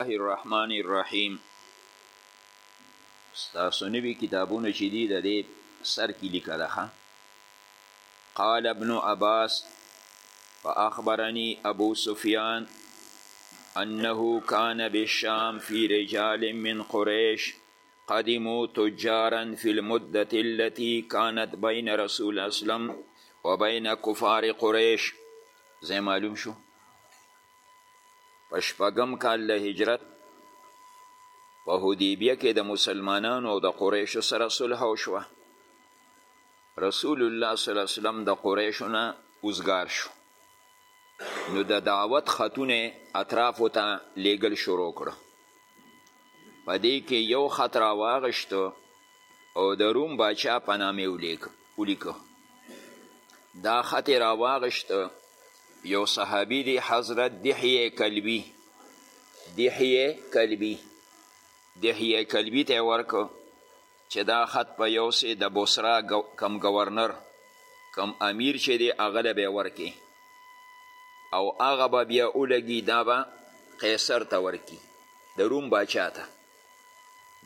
الله الرحمن الرحیم ستاسو نوی کتابونه چې دي د دې سر کې لیکه ده قال ابن عباس فاخبرني ابو سفیان انه كان بالشام في رجال من قريش قدموا تجارا في المدة التي كانت بين رسول اسلم وبين كفار قريش زي معلوم شو په شپږم کال د هجرت په حدیبیه کې د مسلمانانو او د قریشو سره صلح وشوه رسول الله صلی الله علیه وسلم د قریشو نه اوزګار شو نو د دعوت خطونه اطرافو ته لیږل شروع کړو په دې کې یو خط راواغشتو او د روم باچا په نامه ولیکه دا خط یې راواغېشته یو صحابي دی حضرت دحیه کلبي دحیه کلبي دحیه کلبي ته یې ورکړ چې دا خط په یو سې د بوسرا کم ګورنر کم امیر چې دی هغه له به یې ورکې او هغه به بیا ولګي دا به قیصر ته ورکي د روم باچا ته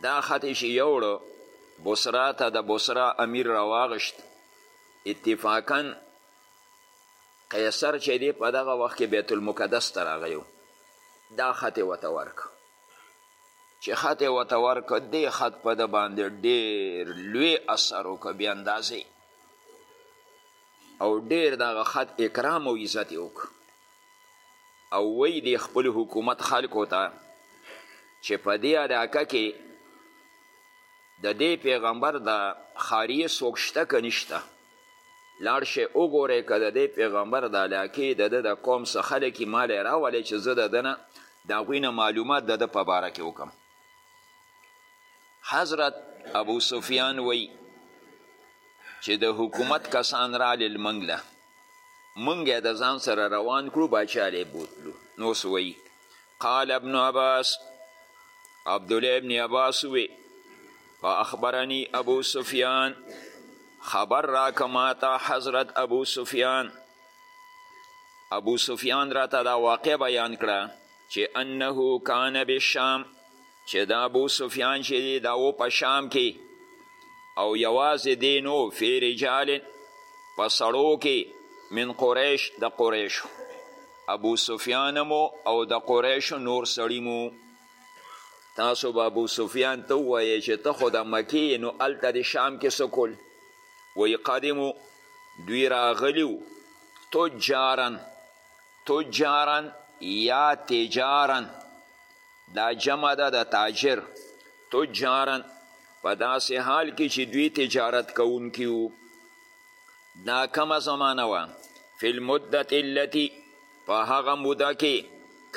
دا خط یې چې یوړ بصرا ته د بصرا امیر راواغشت اتفاقا قیصر چې دی په دغه وخت کې بیت المقدس ته راغلی دا خط یې ورته ورکړ چې خط یې ورته ورکړ دې خط په ده باندې ډېر لوی اثر وکړ بې اندازې او ډېر دغه خط اکرام او عزت یې وکړ او وی دی خپل حکومت خلکو ته چې په دې علاقه کې د دې پیغمبر د خاریه څوک شته که نشته لاړ شئ وګورئ که د دې پیغمبر د علاقې د ده د قوم څه خلک یې مالی راولئ چې زه د ده نه د هغوی نه معلومات د ده په باره کې وکړم حضرت ابو سفیان وی چې د حکومت کسان رالل منګ له مونږ یې د ځان سره روان کړو باچا له بوتلو نو اوس وایي قال ابن عباس عبدالله ابن عباس وی فاخبرنی ابو سفیان خبر را کماتا حضرت ابو سفیان ابو سفیان را ته دا واقع بیان کړه چی انه کان بالشام چی دا ابو سفیان چی دی دا و په شام کی او یوازې دی نو فی رجال په سړو کی من قریش د قریشو ابو سفیان مو او د قریشو نور سړی مو تاسو به ابو سفیان ته ووایې چې ته خو د مکې یې نو هلته د شام کې څه کول وایي قدمو دوی راغلي تجارا تجارا یا تجارا دا جمع ده د تاجر تجارا په داسې حال کې چې دوی تجارت کوونکي وو دا کمه زمانه وه فی المدة التي په هغه موده کې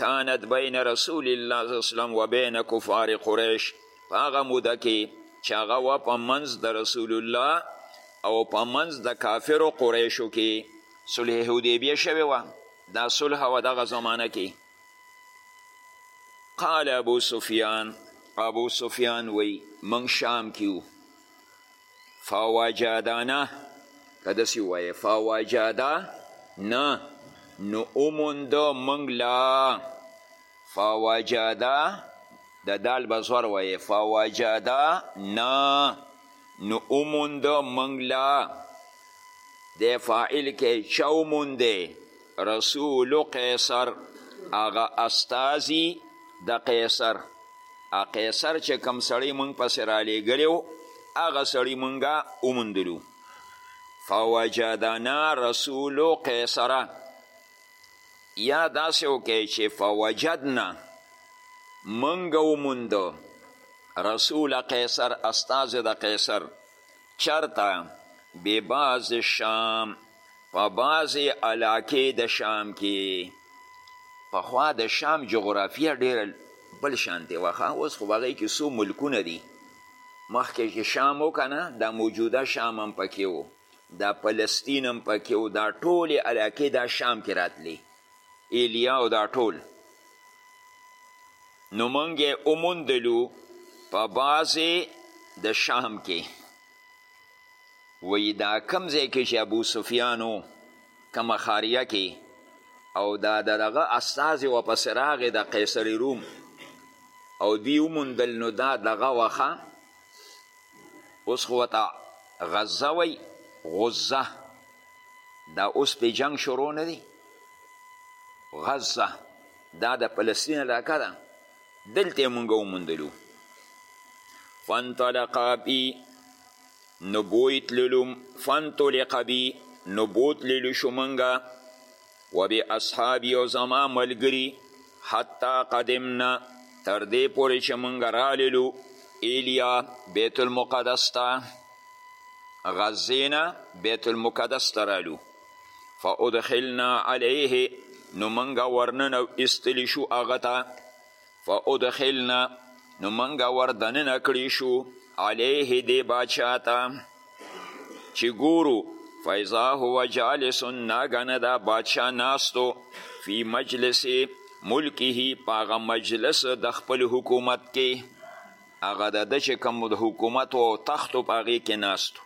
کانت بین رسول الله صلی الله وسلم و بین کفار قریش په هغه موده کې چې هغه وه په منځ د رسول الله او په منځ د کافرو قریشو کې صلح حدیبیه شوې وه دا صلح و دغه زمانه کې قال ابو سفیان ابو سفیان وی من شام کیو فواجادانا که دسی وی فواجادا نه نو اوموند منگ لا فواجادا د دال بزور وی فواجادا نه نو اوموند منگ لا دی فاعل کې چومون دی رسول قیصر هغه استازي د قیصر ا قیصر چې کم سړی مونږ پسې رالیږلی و هغه سړی مونږه وموندلو فوجدنا رسول قیصره یا داسې وکړئ چې فوجدنا مونږ وموند رسول قیصر استاز د قیصر چرته؟ ببعض الشام په بعضې علاقې د شام کې پخوا د شام جغرافیه ډېره بل شانتې وه ښه اوس خو هغې کې څو ملکونه دي مخکې چې شام و که نه دا موجوده شام هم پکې و دا فلسطین هم پکې و دا ټولې علاقې دا شام کې راتلې ایلیا او دا ټول نو مونږ یې وموندلو په بعضې د شام کې وایي دا کم ځای کې چې ابو سفیان و کومه ښاریه کې او دا د دغه استازې ورپسې راغې د قیصر روم او دوی وموندل نو دا دغه وخه اوس خو ورته غزه وایي غزه دا اوس پې جنګ شروع نه دی غزه دا د فلسطین علاقه ده دلته یې مونږ وموندلو فانطلقا بی نو بوی تللو فانطلق بی نو بوتللو شو مونږه و بی اصحابی او زما ملګری حتی قدمنا تر دې پورې چې مونږ راللو ایلیا بیت المقدس ته غزینا بیت المقدس ته رالو فادخلنا علیه نو مونږ ورننه ایستلی شو هغه ته فادخلنا نو منګه ور دننه کړی شو علیه دی باچا ته چې ګورو فیضا هو جالس ناګنه دا باچا ناستو فی مجلس ملکه پاغه مجلس د خپل حکومت کې هغه د ده چې کوم حکومت او تخت په هغې کې ناستو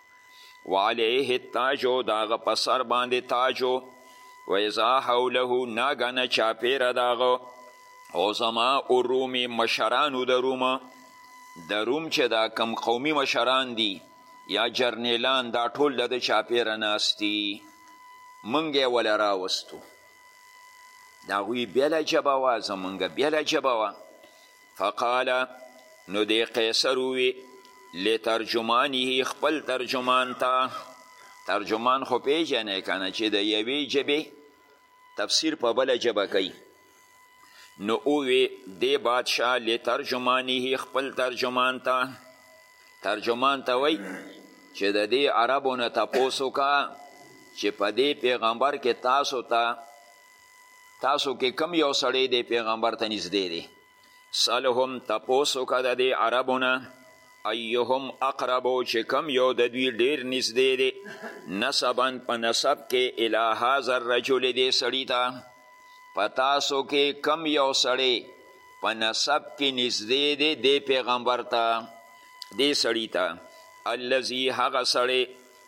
وعلیه التاج او د هغه په سر باندې تاج و اذا حوله ناګنه چاپیره د هغه عظما الرومي مشرانو د رومه د روم چې دا کم قومي مشران دي یا جرنیلان دا ټول د چاپیره ناستی منګ یې وله راوستو د هغوی بېله ژبه وه زمونږ بېله ژبه وه فقال نو دی قیصر ووی لترجمانه خپل ترجمان ته ترجمان خو پیژنې کنه چې د یوې جبې تفسیر په بل جبه کوي نو اووی دی بادشاه لترجمانه خپل ترجمان ته ترجمان ته وای چې د دې عربو نه تپوس وکړه چې په دې پیغمبر کې تاسو ته تا تاسو کې کم یو سړی دی پیغمبر ته نږدې دی سلهم تپوس وکړه د دې عربو نه ایهم اقربو چې کم یو د دوی ډیر نږدې دی نسبا په نسب کې الی هذا الرجل دې سړي ته په تاسو کې کم یو سړی په نسب کې نږدې دی دې پیغمبر ته دې سړي ته الذي هغه سړی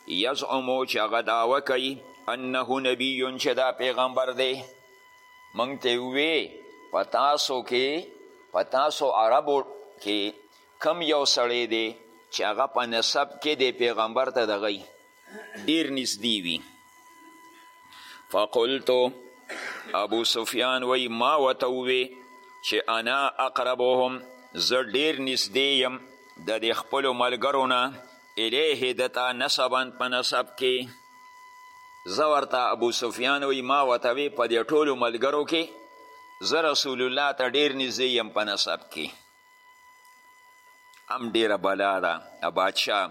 یزعمو چې هغه دعوه کوي انه نبی چې دا پیغمبر دی موږ ته ووې په تاسو کې په تاسو عربو کې کم یو سړی دی چې هغه په نسب کې دی پیغمبر ته دغی ډیر نږدې وي فقلتو ابو سفیان وی ما ورته ووې چې انا اقربهم زه ډیر نږدې یم د دې خپلو ملګرو نه الیه ده ته نسبا په نسب کې زه ورته ابو سفیان وی ما ورته وی په دې ټولو ملګرو کې زه رسول الله ته ډیر نږدې یم په نسب کې هم ډیره بلا ده بادشاه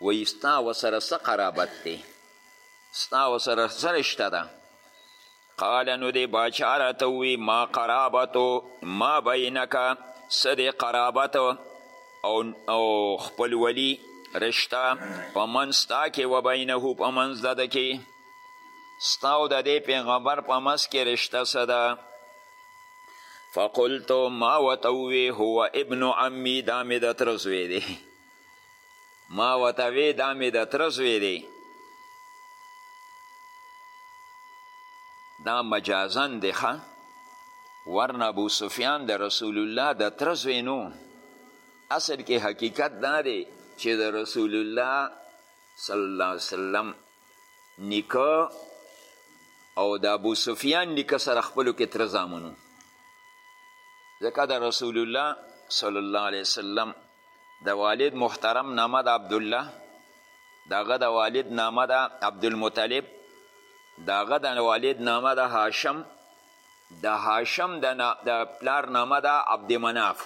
وی ستا ورسره څه قرابت دی ستا ورسره څه رشته ده قال نو دی باچا راته ووی ما قرابتو ما بینکه څه دی قرابت او, او خپلولی رشته په منځ ستا کې و بینه په منځ د ده کې ستا او د دې پیغمبر په منځ کې رشته څه ده فقلت ما ورته ووی هو ابن عمی دا مې د تره زوی دی ما ورته وې دا مې د تره زوی دی دا مجازن دی ښه ورنه ابو سفیان د رسول الله د تره زوی نو اصل کې حقیقت دا دی چې د رسول الله صلی الله علیه وسلم نیکه او د ابو سفیان نیکه سره خپلو کې تره زامنو ځکه د رسول الله صلی الله علیه وسلم د والد محترم نامه د عبدالله د هغه د والد نامه د عبدالمطلب د هغه د والد نامه د هاشم د هاشم د, نا... د پلار نامه د عبدمناف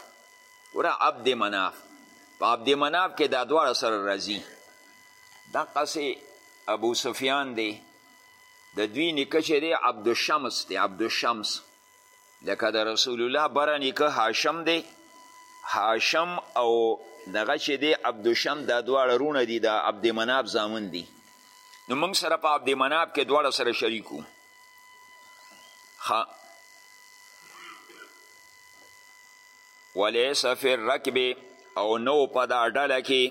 ګوره عبدمناف په عبدمناف کې دا دواړه سره راځي دقسې ابو سفیان دی د دوی نیکه چې دی عبدالشمس دی عبدالشمس لکه د رسول الله بره نیکه هاشم دی هاشم او دغه چې دی عبدشم دا دواړه رونه دي د عبدمناب زامن دي نو موږ سره په عبدمناب کې دواړه سره شریکو ولیس فی الرکب او نو په دا ډله کې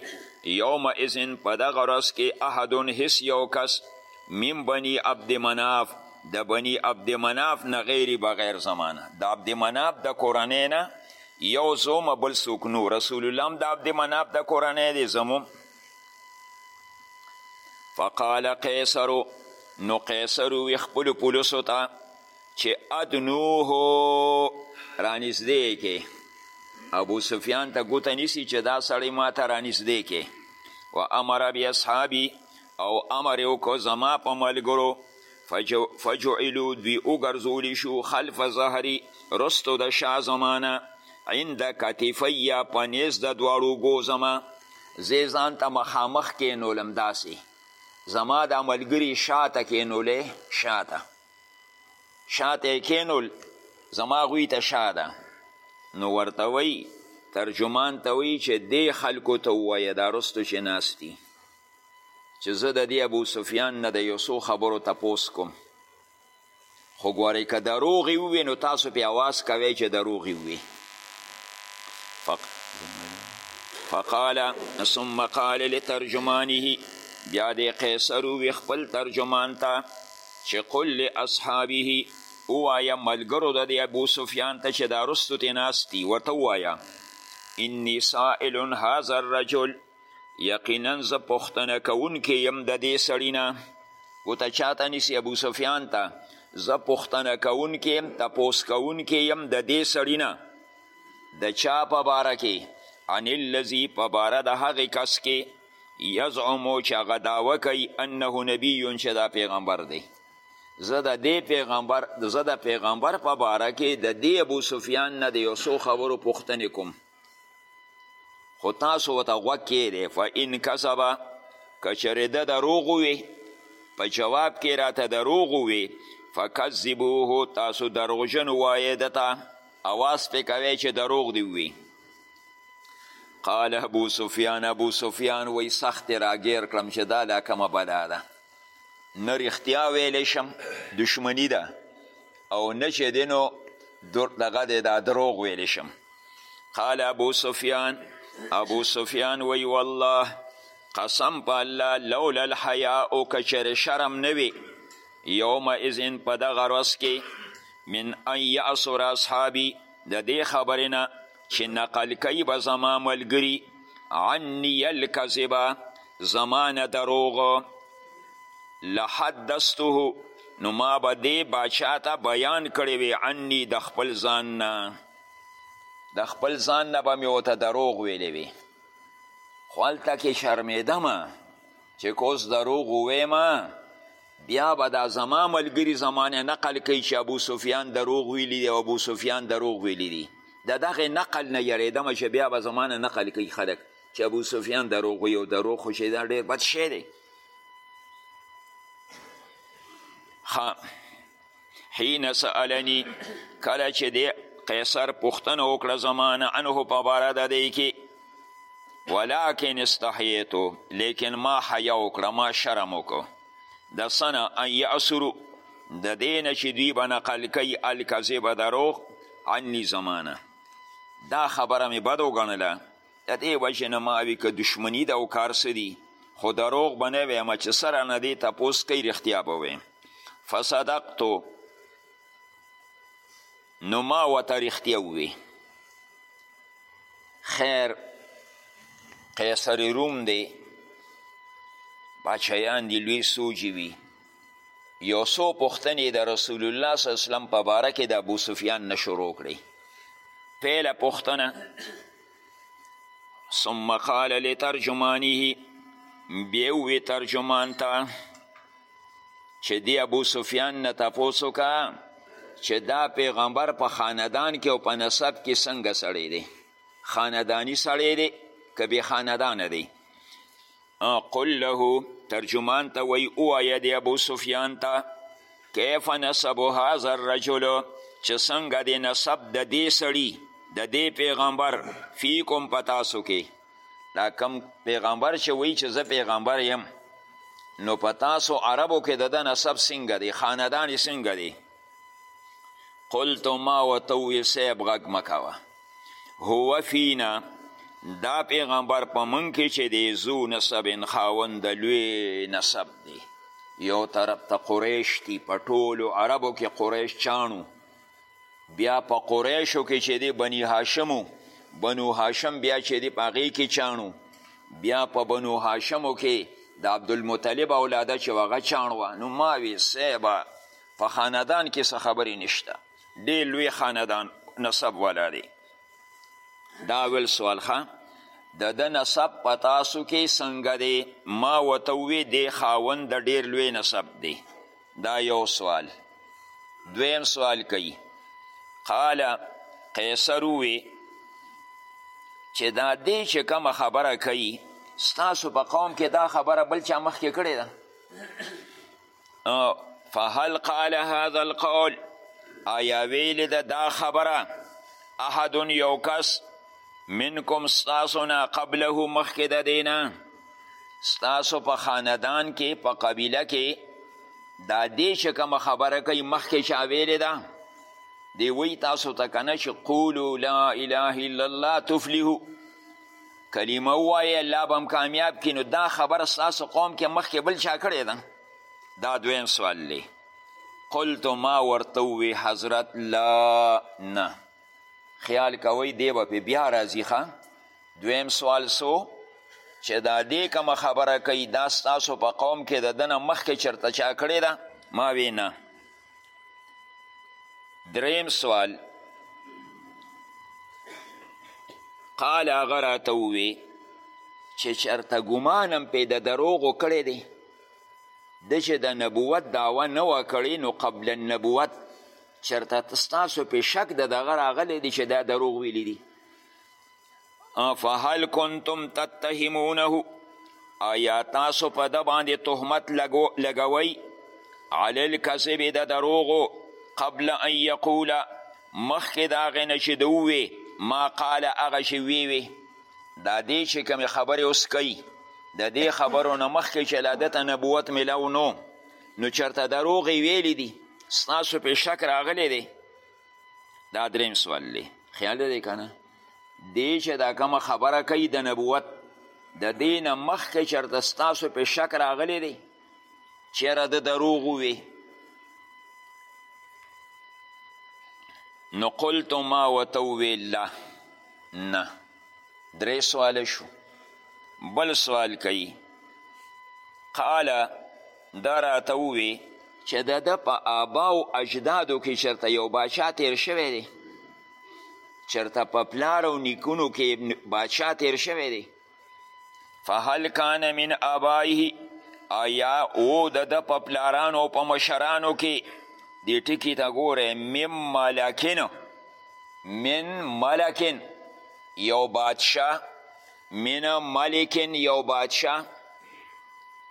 یوم اذن په دغه ورځ کې احدون هیڅ یو کس من بنی عبد مناف د بنی عبد مناف نه غیری بغیر زمانه د عبد مناف د کورنۍ نه یو زوم بل څوک نو رسول الله هم د عبد مناف د کورنۍ دی زموم فقال قیصر نو قیصر وی خپل پولیسو ته چې ادنوه رانږدې کې ابو سفیان ته ګوته نیسي چې دا سړی ما ته رانږدې کې و امر باصحابي او امر یې وکړو زما په ملګرو فجعلو دوی وګرځولی شو خلف ظهري رستو د شا زمانه عند کتفیه په نیز د دواړو ګو زما زه ځان ته مخامخ کینولم داسې زما دا ملګري شاته کینولی شاته شاته یې کینول زما غوی ته شا ده نو ورته وی ترجمان ته وی چې دې خلکو ته ووایه دا رستو چې ناست دي چې زه د دې ابو سفیان نه د یو څو خبرو تپوس کوم خو ګورئ که دروغ یې ووی نو تاسو پې اواز کوئ چې دروغ یې ووی فقال ثم قال لترجمانه بیا دې قیصر ووی خپل ترجمان ته چې قل لاصحابه ووایه ملګرو د دې ابو سفیان ته چې دا رستو تې ناست دي ورته ووایه انی سائل هذا الرجل یقینا زه پوښتنه کوونکی یم د دې سړي نه ګوته چاته نیسي ابو سفیان ته زه پوښتنه کوونکی یم تپوس کوونکی یم د دې سړي نه د چا په باره کې عن الذي په باره د هغې کس کې یزعمو چې هغه دعوه کوي انه نبی چې دا پیغمبر دی زه د دې پیغمبر زه د پیغمبر په باره کې د دې ابو سفیان نه د یو څو خبرو پوښتنې کوم خو تاسو ورته غوږ کیدی فان کسبه که چېرې ده دروغ ووي په جواب کې راته دروغ ووي فکذبوه تاسو دروغجن ووایې ده ته اواز پې کوی چې دروغ دې ووي قال ابو سفیان ابو سفیان وی سخت راګیر کړم چې دا لا کومه بلا ده نه رښتیا ویلی شم دشمنی ده او نه چې دی نو دغه دی دا دروغ ویلی شم قال ابو سفیان ابو سفیان وی والله قسم په الله لولا الحیاء که چېرې شرم نه وي یوم اذن په دغه ورځ کې من ان یعصر اصحابي د دې خبرې نه چې نقل کوي به زما ملګري عني الکذبه زما نه دروغ لحدثته نو ما به دې باچا ته بیان کړی وي عني د خپل ځان نه د خپل ځان نه به مې ورته دروغ ویلی وي خو هلته کې شرمېدمه چې که اوس دروغ وویمه بیا به دا زما ملګري زمانه نقل کوي چې ابو سفیان دروغ ویلي دی او ابو سفیان دروغ ویلي دي د دغه نقل نه یریدم چې بیا به زمانه نقل کوي خلک چې ابو سفیان دروغ وي او دروغ خو چې دا ډېر بد شی دی حين سألني کله چې دی قیصر پوښتنه وکړه زمانه عنه په باره د دی کې ولكن استحییتو لیکن ما حیا وکړه ما شرم وکړو د سنه ان یعصرو د دې نه چې دوی به نقل کوي الکذبه دروغ عني زمانه دا خبره مې بد وګڼله د دې وجې نه ما وی که دشمنی ده او کار څه دي خو دروغ به نه ویم چې څه رانه دې تپوس کوي رښتیا به ویم فصدقتو نو ما ورته رښتیا ووی خیر قیصر روم دی باچهیان دي لوی سوجي وي یو څو پوښتنې د رسول الله صلی الله علیه وسلم په باره کې د ابو سفیان نه شروع کړي پیله پوښتنه ثم قال لترجمانه بیا وی ترجمان ته چې دی ابو سفیان نه تپوس وکړه چې دا پیغمبر په خاندان کې او په نسب کې څنګه سړی دی خاندانی سړی دی که بې خاندانه دی قل له ترجمان ته وی اوایه دی ابو سفیان ته کیف نسب هذا الرجل چې څنګه دی نسب د دې سړي د دې پیغمبر فیکم په تاسو کې دا کم پیغمبر چې وایي چې زه پیغمبر یم نو په تاسو عربو کې د ده نسب څنګه دی خاندان یې څنګه دی قلت ما ورته وویل صاحب غږ مه کوه هو فینا دا پیغمبر په موږ کې چې دی ذو نسب خاوند د لوی نسب دی یو طرف ته قریش دي په ټولو عربو کې قریش چاڼو بیا په قریشو کې چې دی بني هاشمو بنو هاشم بیا چې دی په هغې کې چاڼو بیا په بنو هاشمو کې د عبدالمطلب اولاده چې هغه چاڼ وه نو ما وی صیبه په خاندان کې څه خبرې نشته ډېر لوی خاندان نسب والا دی دا اول سوال ښه د د نسب په تاسو کې څنګه دی ما ورته ووې دی خاوند د ډېر لوی نسب دی دا یو سوال دویم سوال کوي قال قیصر ووې چې دا دی چې کومه خبره کوي ستاسو په قوم کې دا خبره بل چا مخکې کړې ده فهل قال هذا القول آیا ویلی ده دا خبره احد یو کس منکم ستاسو نه قبله مخکې د دی نه ستاسو په خاندان کې په قبیله کې دا دی چې کومه خبره کوي مخکې چا ویلې ده دی وی تاسو ته کنه چې قولو لا اله الا الله تفلحو کلمه ووایه الله به هم کامیاب کړي نو دا خبره ستاسو قوم کې مخکې بل چا کړې ده دا دویم سوال دی قلت ما ورته ووی حضرت لا نه خیال کوئ دی به پې بیا راځي ښه دویم سوال سو چې دا دې کومه خبره کوي دا ستاسو په قوم کې د ده نه مخکې چېرته چا کړې ده ما وی نه دریم سوال قال هغه راته ووی چې چرته ګمانم پې د دروغو کړی دی د چې د نبوت دعوه نه وه کړې نو قبل النبوت چرته ستاسو پې شک د دغه راغلی دی چې دا دروغ ویلی دی فهل کنتم تتهمونه آیا تاسو په ده باندې تهمت لګوئ علی الکذب د دروغو قبل ان یقوله مخکې د هغې نه چې د ووې ما قاله هغه چې وی وی دا دې چې کومې خبرې اوس کوي د دې خبرو نه مخکې چې لا ده ته نبوت میلاو نو نو چېرته دروغ یې ویلي دي ستاسو پې شک راغلی دی دا دریم سوال دی خیال دی که نه دی چې دا کومه خبره کوي د نبوت د دې نه مخکې چېرته ستاسو پې شک راغلی دی چېره د دروغ ووي نو قلتو ما ورته وویل لا نه درې سواله شو بل سوال کوي قال ده راته ووی چې د ده په آبا او اجدادو کې چرته یو باچا تیر شوی دی چرته په پلار او نیکونو کې باچا تیر شوی دی فهل کان من آبائه آیا او د ده په پلارانو او په مشرانو کې دی ټکی تا ګوره من ملکن من ملکن یو بادشاه من ملک یو بادشاه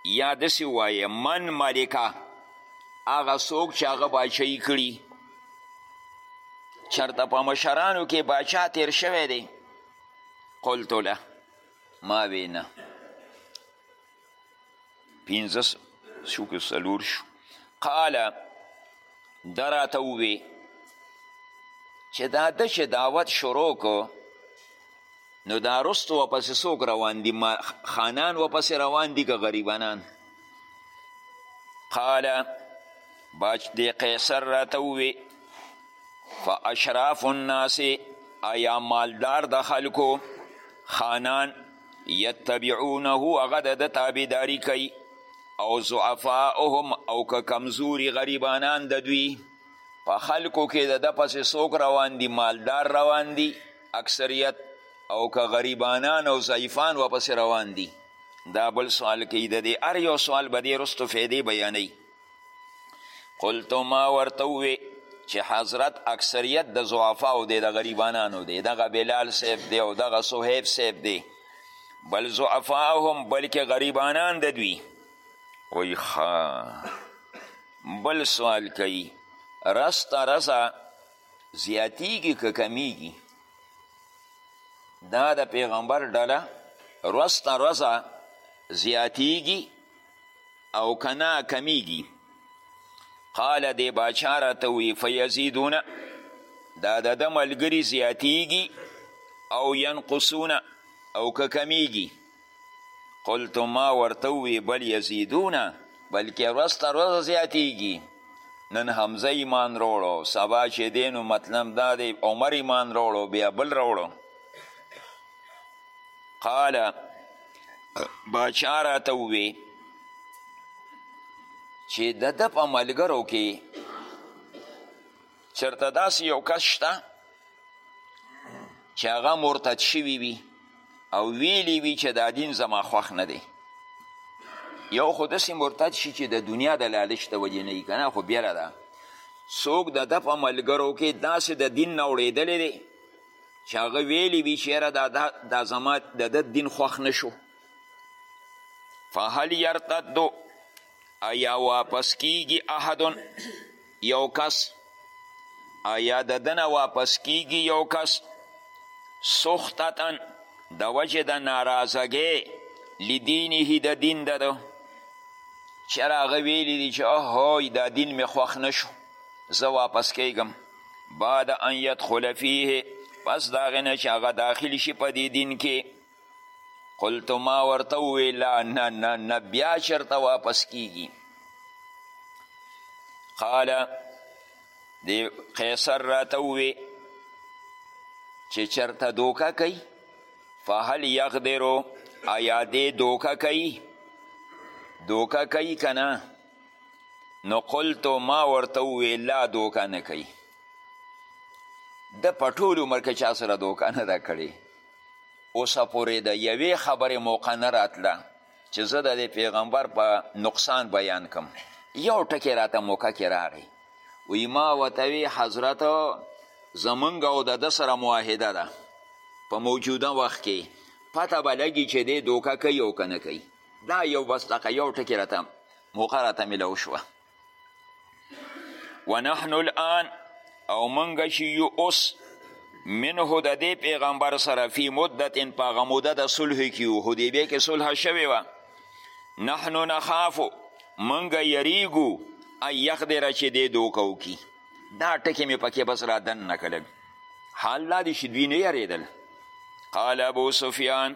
یا دسی وایه من ملکه هغه څوک چې هغه باچهي کړي چرته په مشرانو کې باچا تیر شوی دی قلت له ما وینا پنځه شو که څلور شو قال ده راته ووې چې دا ده چې دعوت شروع کو نو دا رستو ورپسې څوک روان دي خانان ورپسې روان دي که غریبانان قال باج دی قیصر راته ووې فاشراف الناس ایا مالدار د خلکو خانان یتبعونه هغه د ده تابعداري کوي او ضعفاؤهم او که کمزوري غریبانان د دوی په خلکو کې د ده پسې څوک روان دي مالدار روان دي اکثریت او که غریبانان او ضعیفان ورپسې روان دي دا بل سوال کوي د دې هر یو سوال به دې رستو فیدې بیانوي قلت ما ورته ووی چې حضرت اکثریت د ضعفاو دی د غریبانانو دی دغه بلال صاحب دی او دغه صهیب صاحب دی بل ضعفاهم بلکې غریبانان د دوی وی ښه بل سوال کوي رس ته رسه زیاتیږي که کمیږي دا د پیغمبر ډله رس ته رسه زیاتیږي او که نه کمیږي قال دې باچا راته وی فیزیدونه دا د ده ملګري زیاتیږي او ینقصونه او که کمیږي قلت ما ورته وی بل یزیدونه بلکې ورځ تر ورځه زیاتیږي نن حمزه ایمان روړو سبا چې دی نو مطلب دا دی عمر ایمان روړو بیا بل روړو قال باچا راته ووی چې د ده په ملګرو کې چرته داسې یو کس شته چې هغه مرتد شوي وي او ویلی وي چې دا دین زما خوښ نه دی یو خو داسې مرتد شي چې د دنیا د لالچ د وجې نه وي که نه خو بیره ده څوک د ده په ملګرو کې داسې د دین نه اوړېدلی دی چې هغه ویلی وي چې یاره دا, دا, دا زما د ده دین خوښ نه شو فهل یرتدو ایا واپس کیږي احدن یو کس ایا د دنه واپس کیږي یو کس سختتن د وجه د ناراضګۍ لدینه د دین د ده چېر هغه ویلی دی چې اوهوی دا دین مې خوښ نه شو زه واپس کیږم بعد ان يدخل فيه پس دا غنه چې هغه داخل شي په دې دین کې قلت ما ورته وی لا نه نه نه بیا چرته واپس کیږي قال دی قیصر راته وی چې چرته دوکه کوي فهل یقدرو آیا دې دوکه کوي دوکه کوي که نه نو قلتو ما ورته وویل لا دوکه نه کوي ده په ټول عمر کې چا سره دوکه نه ده کړې اوسه پورې د یوې خبرې موقع نه راتله چې زه د پیغمبر په نقصان بیان کم یو ټکی راته موقع کې راغی وی ما ورته وی حضرت زمونږ او د ده سره معاهده ده په موجوده وخت کې پته به لګي چې دی دوکه کوي او که نه کوي دا یو بس دقه یو ټکی راته موقع راته ملو شوه ونحن الان او منګه چې یو اوس منه د دې پیغمبر سره فی مدت په هغه موده د صلح کې یو حدیبیه کې صلح شوې وه نحن نخافو منګه یریږو ان یقدره چې دې دوکه وکړي دا ټکې مې پکې بس را دن نه کړل حال دا دی چې دوی نه یریدل قال ابو سفیان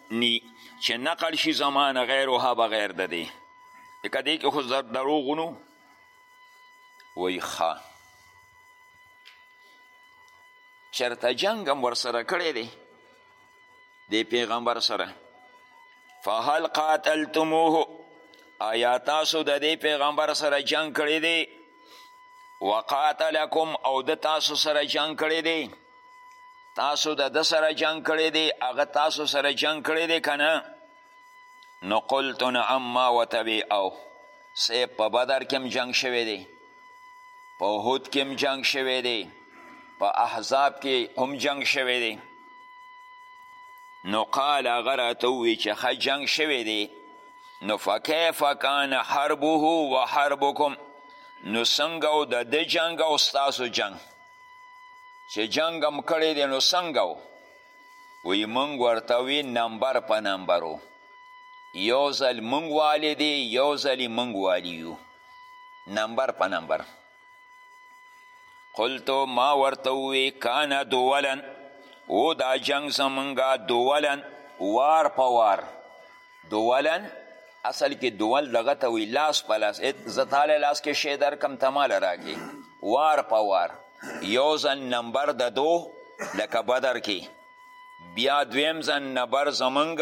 نی چې نقل شي زمانه غیرها بغیر د دې لکه دې کې خو زر دروغونو وایي ښه چرته جنګ هم ورسره کړی دی د پیغمبر سره فهل قاتلتموه آیا تاسو د دې پیغمبر سره جنگ کړی دی وقاتلکم او د تاسو سره جنگ کړی دی تاسو د ده سره جنگ کړی دی هغه تاسو سره جنگ کړی دی که نه نو قلت نعم ما ورته وی او صیب په بدر کې هم جنګ شوی دی په احد کې هم جنګ شوی دی په احزاب کې هم جنګ شوی دی نو قال هغه راته ووی چې ښه جنګ شوی دی نو فکیف کان حربه و حربکم نو څنګه او د ده جنګ او ستاسو جنګ چې جنګ هم کړی دی نو څنګه و وی مونږ ورته وی نمبر په نمبرو یو ځل مونږ والی دی یو ځل یې مونږ والی یو نمبر په نمبر قلتو ما ورته ووی کانه دولن او دا جنګ زمونږ دولن وار په وار دولن اصل کې دول دغه ته وي لاس په لاس زه تاله لاس کې شی درکم ته ماله راکې وار په وار یو ځل نمبر د دو لکه بدر کې بیا دویم ځل نمبر زمونږ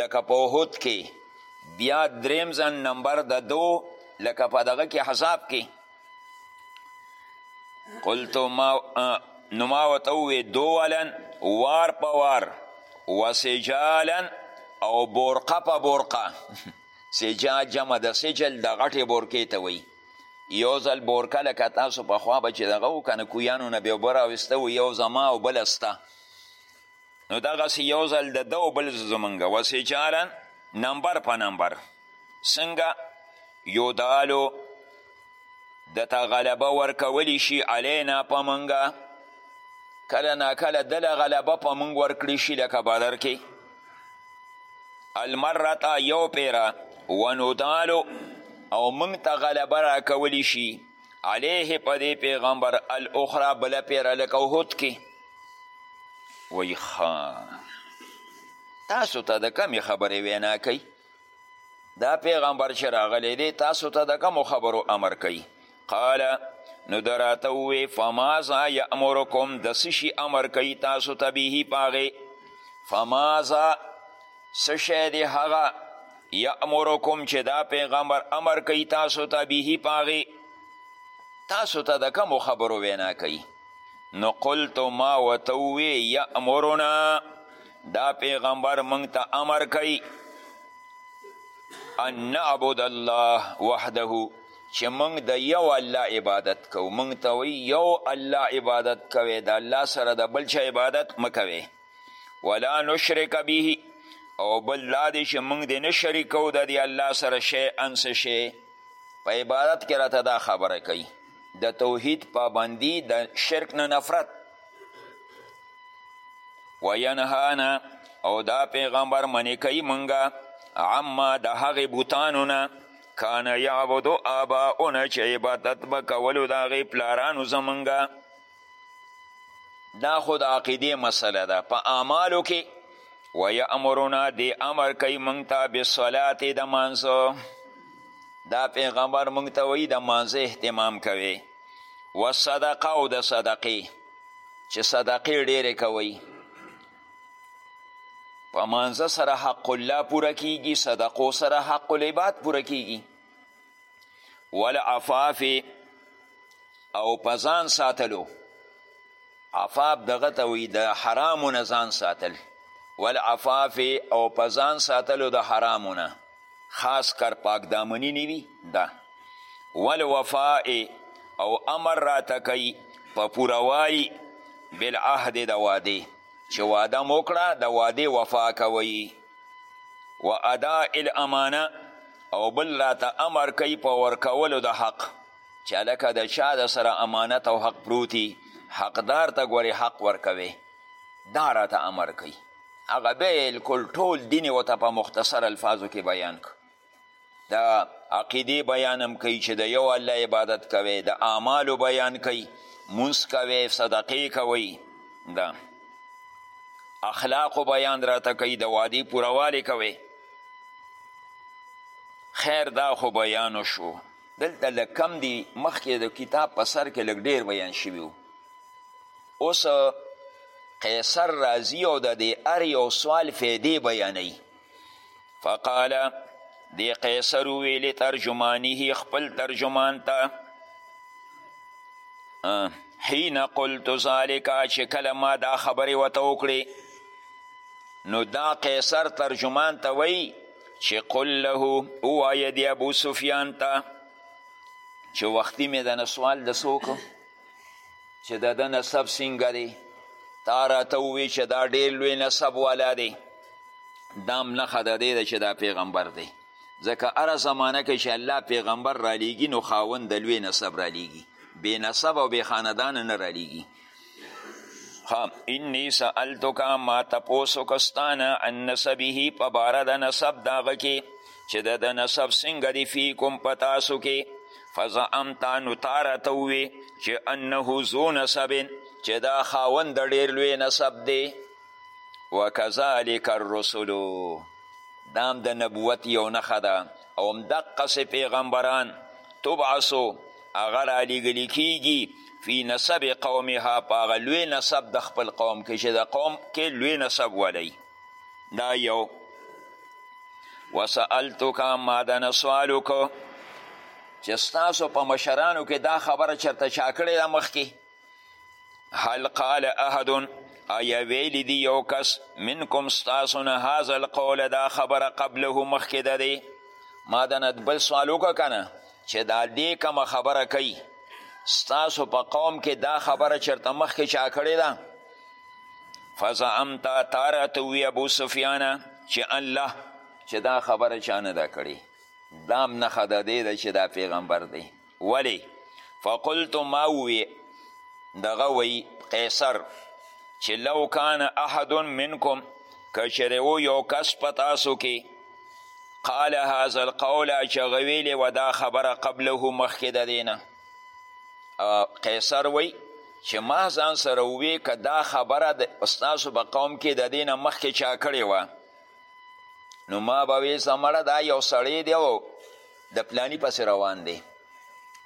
لکه په احد کې بیا دریم ځل نمبر د دو لکه په دغه کې حساب کې قلت ما نو ما ورته ووې دولا وار په وار وسجالا او بورقه په بورقه سجا جمع د سجل د غټې بورکې ته وایي یو ځل بورکه لکه تاسو پخوا به چې دغه و که نه کویانو نه به اوبه راویسته و یو زما او بله ستا نو دغسې یو ځل د ده او بل زمونږ وسیجالا نمبر په نمبر څنګه یو دالو دته غلبه ورکولی شي علینا په مونږه کله ناکله دله غلبه په مونږ ورکړی شي لکه بدر کې المرتا یو پیره ونودالو او مونږ ته غلبه راکولی شي علیه په دې پیغمبر الاخرى بله پیره لکه احد کې وایي ښه تاسو ته د کمې خبرې وینا کوي دا پیغمبر چې راغلی دی تاسو ته د کمو خبرو امر کوي قال نو د راته ووې فماذا یامرکم د څه شي امر کوي تاسو ته به په هغې فماذا څه شی دی هغه یامرکم چې دا پیغمبر امر کوي تاسو ته بیهی په هغې تاسو ته د کومو خبرو وینا کوي نو قلتو ما ورته ووې یامرنا دا پیغمبر موږ ته امر کوي ان نعبد الله وحده چې موږ د یو الله عبادت کوو موږ ته وایي یو الله عبادت کوئ د الله سره د بل چا عبادت مه کوئ ولا نشرک به او بل دا دی چې موږ دې نه شریکو د دې الله سره شی ان څه شی په عبادت کې راته دا خبره کوي د توحید پابندي د شرک نه نفرت وینهانا او دا پیغمبر منې کوي مونږه عما د هغې بوتانو نه کان یعبدو آباؤنا چې عبادت به کولو د هغې پلارانو زمونږه دا خو د عقیدې مسله ده په اعمالو کې ویامرنا دی امر کوي موږ ته بصلات د مانځه دا پیغمبر موږ ته وایي د مانځه اهتمام کوي و صدقه او د صدقې چې صدقې ډېرې کوي په مانځه سره حق الله پوره کیږي صدقو سره حق العباد پوره کیږي والعفاف او په ځان ساتلو عفاف دغه ته وایي د حرامو نه ځان ساتل والعفاف او په ځان ساتلو د حرامو نه خاص کر پاکدامني نه وي ده والوفاء او امر راته کوي په پوروالي بالعهد د وعدې چې وعده مو کړه د وعدې وفا کوئ و اداء الامانه او بل راته امر کوي په ورکولو د حق چې هلکه د چا د سره امانت او حق پروتي حقدار ته ګورې حق ورکوي دا راته امر کوي هغه بلکل ټول دین ورته په مختصر الفاظو کې بیان کړ د عقیدې بیان هم کوي چې د یو الله عبادت کوي د اعمالو بیان کوي مونځ کوي صدقې کوي دا اخلاقو بیان راته کوي د وعدې پوروالې کوي خیر دا خو بیان شو دلته لږ کم دي مخکې د کتاب په سر کې لږ ډیر بیان شوي اوس قیصر راځي او د دې هر یو سوال فیدې بیانوي فقال دی قیصر ویلی ترجمانه خپل ترجمان ته حین قلت ذالک چې کله ما دا خبرې وته وکړې نو دا قیصر ترجمان ته وی چې قل له ووایه دی ابو سفیان ته چې وختي مې دنه سوال د څوک چې د ده نسب څنګه دی تا راته ووی چې دا ډېر لوی نسب والا دی دا هم نښه د دې ده چې دا پیغمبر دی ځکه هره زمانه کې چې الله پیغمبر رالیږي نو خاوند د لوی نسب رالیږي بې نسب او بې خاندانه نه رالیږي انی سألتک ما تپوس کستانه عن نسبه په باره د نسب د هغه کې چې د ده نسب څنګه دی فیکم په تاسو کې فزعمتا نو تا راته ووې چې انه ذو نسب چې دا خاوند د ډېر لوی نسب دی وکذلک الرسلو دا هم د نبوت یو نښه ده او همدقسې پیغمبران تبعثو هغه رالیږلي کیږي فی نسب قومها په هغه لوی نسب د خپل قوم کې چې د قوم کې لوی نسب ولئ دا یو وسألتک ما د نه سوال وکړو چې ستاسو په مشرانو کې دا خبره چرته چا کړې ده مخکې هل قال احد آیا ویلی دی یو کس منکم ستاسو نه هذا القول دا خبره قبله مخکې ده دی ما د نه بل سوال وکړه که نه چې دا دې کومه خبره کوي ستاسو په قوم کې دا خبره چرته مخکې چا کړې ده فزعمت تا راته ووي ابو سفیان چې الله چې دا خبره چا نه ده کړې دا هم نښه د دې ده چې دا پیغمبر دی ولې فقلت ما ووي دغه وی قیصر چې لو کان احد منکم که چېرې و یو کس په تاسو کې قال هذا القول چې هغه ویلې وه دا خبره قبله مخکې د دې نه قیصر وی چې ما ځان سره ووی که دا خبره د ستاسو په قوم کې د دې نه مخکې چا کړې وه نو ما به وی زمړه دا یو سړی دی او د پلانی پسې روان دی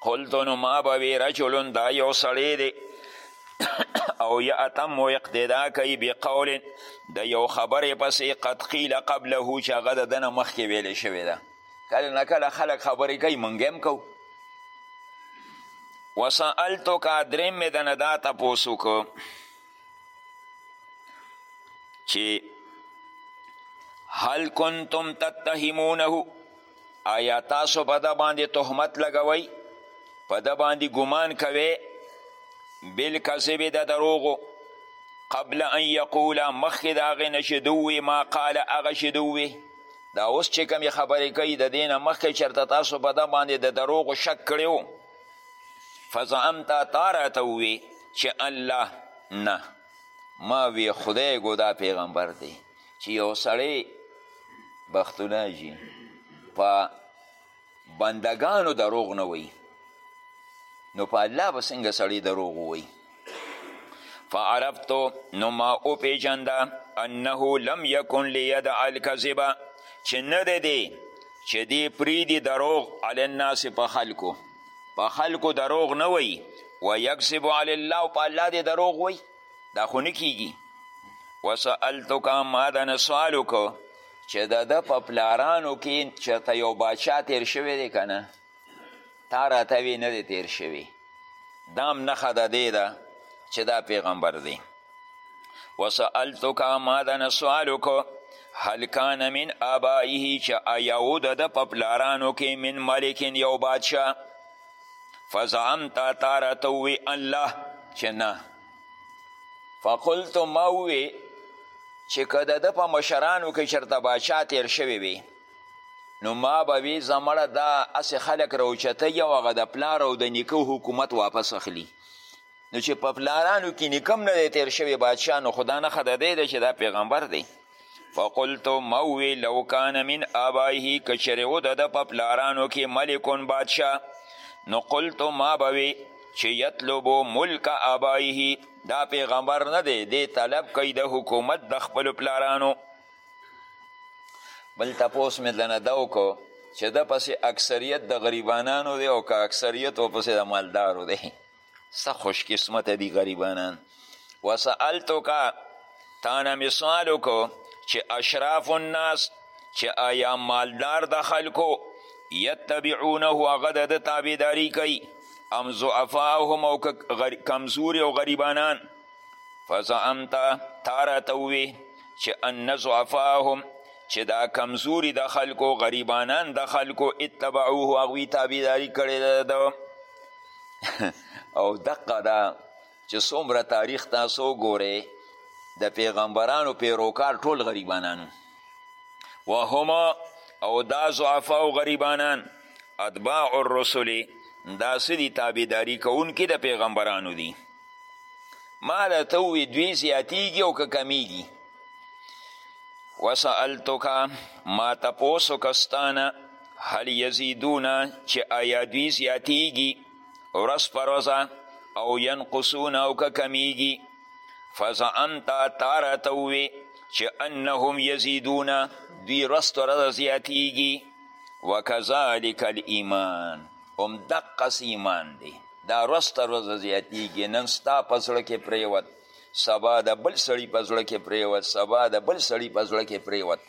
قلت نو ما به وی رجل دا یو سړی دی او یعتم و اقتدا کوي بقول د یو خبرې پسې قد قیل قبله چې هغه د دنه مخکې ویلې شوې ده کله نه کله خلک خبرې کوي موږ هم کوو وسألتک دریم مې دنه دا تپوس وکړو چې هل کنتم تتهمونه آیا تاسو په ده باندې تهمت لګوئ په ده باندې ګمان کوئ بالکذب د دروغو قبل ان یقوله مخکې د هغې نه چې ده ووې ما قاله هغه چې ده ووې دا اوس چې کومې خبرې کوي د دې نه مخکې چېرته تاسو په ده باندې د دروغو شک کړی و فزعمته تا راته ووې چې الله نه ما وی خدای ګو دا پیغمبر دی چې یو سړی بختونه جي په بندګانو دروغ نه وي نو په الله به څنګه سړی دروغ ووایي فعرفتو نو ما وپېژنده انه لم یکن لیدع الکذبه چې نه دی دی چې دی پریدي دروغ علی الناس په خلکو په خلکو دروغ نه وایي ویکذب علی الله او په الله دې دروغ وایي دا خو نه کیږي وسألتک ما د نه سوال وکړو چې د ده په پلارانو کې چېرته یو باچا تیر شوی دی که نه تا راته وی نه دی تیر شوی دا هم نښه د دې ده چې دا پیغمبر دی وسألتک ما د نه سوال وکړو هل کان من آبائه چې آیا و د ده په پلارانو کې من ملکن یو بادشاه فزعمت تا راته ووی الله چې نه فقلت ما ووی چې که د ده په مشرانو کې چېرته باچا تیر شوی وي نو ما به وی زمړه دا هسې خلک راوچتوي او هغه د پلار او د نیکه حکومت واپس اخلي نو چې په پلارانو کې نیکم نه دی تیر شوی بادشاه نو خدا نښه د دی ده چې دا پیغمبر دی فقلتو موی لو کان من آبائه کچره او د په پلارانو کې ملکون بادشاه نو قلتو ما بوي چې یطلبو ملک آبائه دا پیغمبر نه دی دی طلب کوي د حکومت د خپل پلارانو بل تپوس مې دنه دا وکړو چې د پسې اکثریت د غریبانانو دی او که اکثریت او پسې د مالدارو دی څه خوش قسمت دي غریبانان وسألتک تانه مې سوال وکړو چې اشراف الناس چې آیا مالدار د خلکو یتبعونه هغه د ده تابعداري کوي ام ضعفاهم او کمزوري او غریبانان فزعمت تا راته ووې چې ان ضعفاهم چې دا کمزوري د خلکو غریبانان د خلکو اتبعوه هغوی تابعداري کړې ده او دقه دا چې څومره تاریخ تاسو ګورئ د پیغمبرانو پیروکار ټول غریبانانو وهما او دا ضعفا او غریبانان اتباع الرسل دا سدي تابعداري کوونکي د پیغمبرانو دي ما له ته ووي دوی زیاتیږي او که کمیږي وسألتک ما تپوس کستانه هل یزیدون چې آیا دوی زیاتیږي ورځ پر ورځ او ینقصون او که کمیږي فزعمت تا راته ووې چې انهم یزیدون دوی ورځ تر ورځه زیاتیږي وکذلک الایمان هم دقس ایمان دی دا ورځ تر ورځه زیاتیږي نن ستا په زړه کې پریوت سبا د بل سړي په زړه کې پریوت سبا د بل سړي په زړه کې پریوت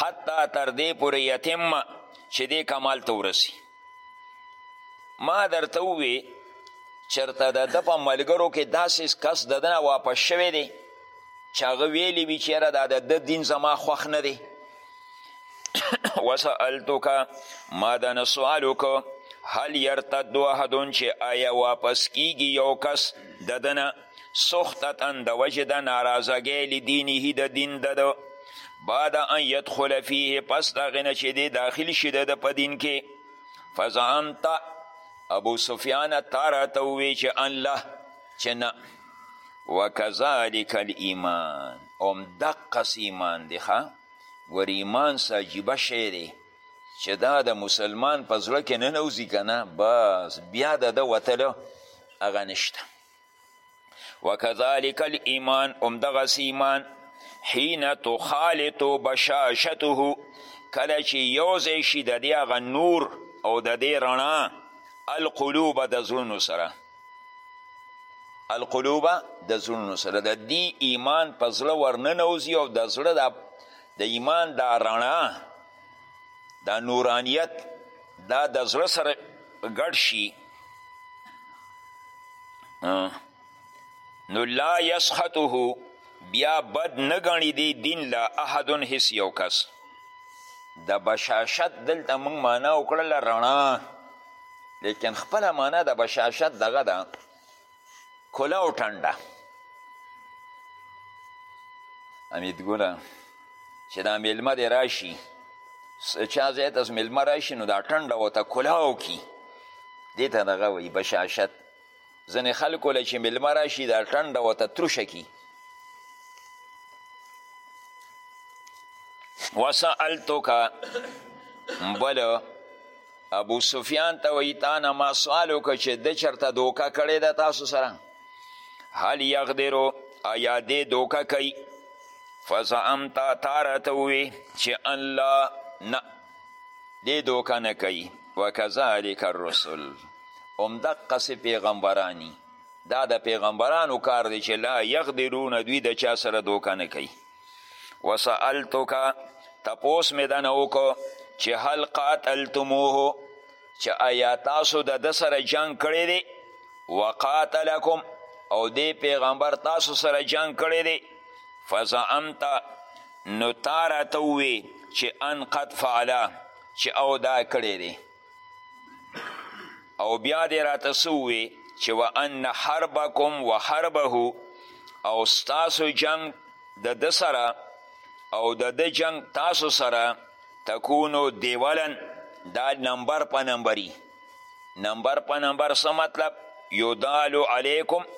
حتی تر دې پورې یتیم چې دې کمال ته ورسي ما درته ووې چرته د ده په ملګرو کې داسې کس د ده نه واپس شوی دی چې هغه ویلی وي چې یاره دا د ده دین زما خوښ نه دی وسألتک ما د نه سوال وکړو هل یرتد احدون چې آیا واپس کیږي یو کس د ده نه سختتا د وجه د ناراضګۍ لدینه د دین د ده بعد ان یدخل فیه پس د هغې نه چې دی داخل شي د ده په دین کې فزعمت ابو سفیان تا راته ووی چې ان له چې نه وکذلک الایمان هم دقس ایمان دی ښه ګور ایمان څه عجیبه شی دی چې دا د مسلمان په زړه کې ننوځي که نه بس بیا د ده وتلو هغه نشته وکذالک الايمان همدغسې ایمان حین تخالط بشاشته کله چې یو ځای شي د دې هغه نور او د دې رڼا القلوب د زړونو سره القلوب د زړونو سره د دې ایمان په زړه ورننوځي او د زړه د ایمان دا رڼا دا نورانیت دا د زړه سره ګډ شي نو لا یسخطه بیا بد نه ګڼي دی دین لا احدن هیڅ یو کس د بشاشت دلته موږ معنا وکړله رڼا لیکن خپله معنا د بشاشت دغه ده کلا او ټنډه امیدګله چې دا میلمه دی راشي چا ځای ته میلمه راشي نو دا ټنډه ورته کلاو کي دې ته دغه وایي بشاشت ځینې خلکو له چې میلمه راشي دا ټنډه ورته تروشه کي وسألتک بل ابو سفیان ته وایي تا نه ما سوال وکړه چې ده چېرته دوکه کړې ده تاسو سره هل یغدرو ایا دې دوکه کوي فزعمت تا راته ووې چې ان لا نه دې دوکه نه کوي وکذلک الرسل همدقسې پیغمبرانی دا د پیغمبرانو کار دی چې لا یغدرونه دوی د چا سره دوکه نه کوي وسألتک تپوس مې دنه وکړو چې هل قاتلتموه چې ایا تاسو د ده سره جنگ کړی دی وقاتلکم او دی پیغمبر تاسو سره جنگ کړی دی فزعمت نو تا راته ووی چې ان قد فعلا چې او دا کړی دی او بیا دې راته څه ووې چې و ان حربکم و حربه او ستاسو جنگ د ده سره او د ده جنگ تاسو سره تکونو دیولن دا نمبر په نمبری نمبر په نمبر څه مطلب یدالو علیکم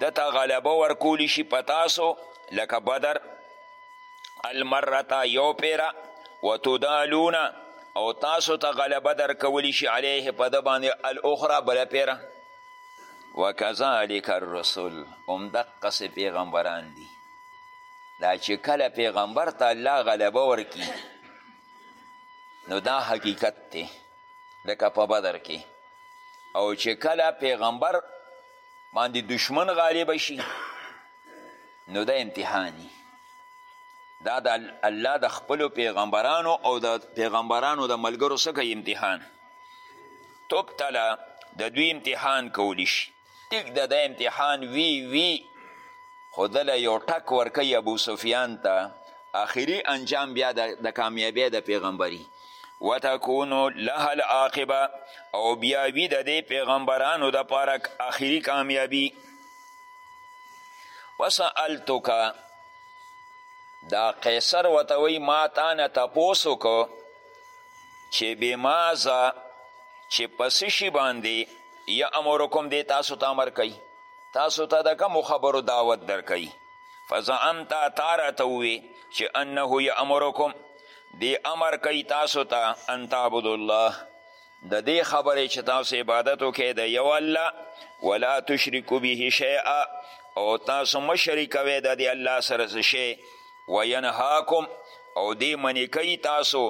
ده ته غلبه ورکولی شي په تاسو لکه بدر المرتا یو پیره و تدالون او تاسو ته غلبه در کولی شي علیه په ده باندې الاخرا بله پیره وکذالک الرسول همدقسې پیغمبران دي دا چې کله پیغمبر ته الله غلبه ورکي نو دا حقیقت دی لکه په بدر کې او چې کله پیغمبر باندې دشمن غالب شي نو دا امتحاني دا د الله د خپلو پیغمبرانو او د پیغمبرانو د ملګرو څخه امتحان تبتلا د دوی امتحان کولی شي ټیک د دا امتحان وی وی خو دله یو ټک ورکوي ابو سفیان ته آخري انجام بیا د کامیابی د پیغمبري وتکونو لها العاقبه او بیا وي د دې پیغمبرانو دپاره آخري کامیابي وسألتک دا قیصر ورته وایي ما تا نه تپوس وکړو چې بماذا چې په څه شي باندې یامرکم دی تاسو ته امر کوي تاسو ته د کومو خبرو دعوت درکوي فزعمت تا راته ووې چې انه یامرکم دی امر کوي تاسو ته ان تعبدو الله د دې خبرې چې تاسو عبادت وکړئ د یو الله ولا تشرکو به شیئا او تاسو مه شریکوئ د دې الله سره څه شی وینهاکم او دې منې کوي تاسو